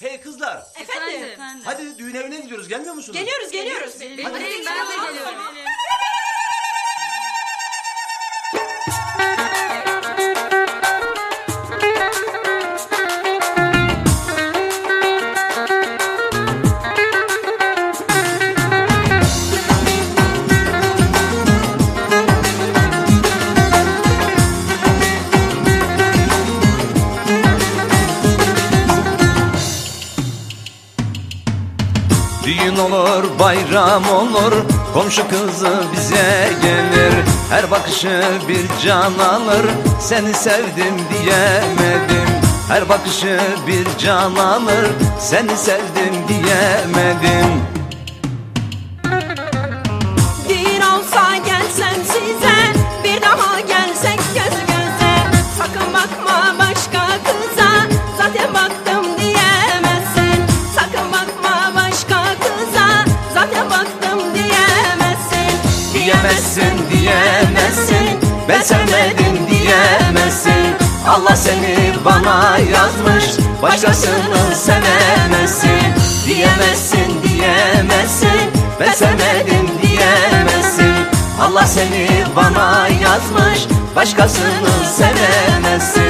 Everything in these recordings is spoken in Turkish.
Hey kızlar. Efendim. Hadi düğün evine gidiyoruz. Gelmiyor musunuz? Geliyoruz geliyoruz. Hadi. Ben de geliyorum. Düğün olur, bayram olur, komşu kızı bize gelir. Her bakışı bir can alır, seni sevdim diyemedim. Her bakışı bir can alır, seni sevdim diyemedim. Düğün olsa gelsem size Bir daha gelsek göz göze Sakın bakma başka kıza ben sevmedim diyemezsin. Allah seni bana yazmış, başkasını sevemezsin. Diyemezsin, diyemezsin, ben sevmedim diyemezsin. Allah seni bana yazmış, başkasını sevemezsin.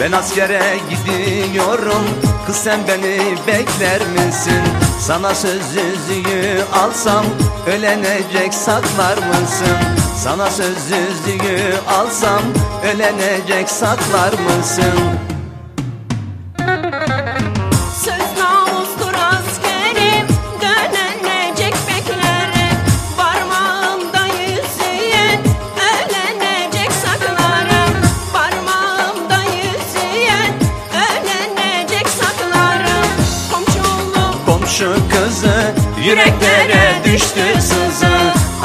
Ben askere gidiyorum Kız sen beni bekler misin? Sana söz yüzüğü alsam Ölenecek saklar mısın? Sana söz yüzüğü alsam Ölenecek saklar mısın? Komşu kızı yüreklere düştü sızı.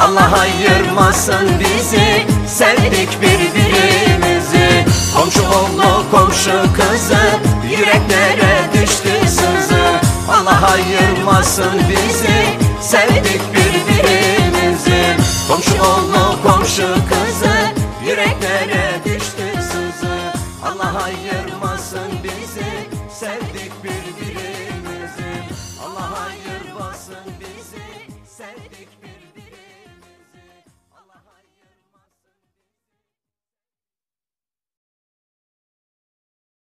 Allah ayırmasın bizi sevdik birbirimizi. Komşu oğlu komşu kızı yüreklere düştü sızı. Allah ayırmasın bizi sevdik birbirimizi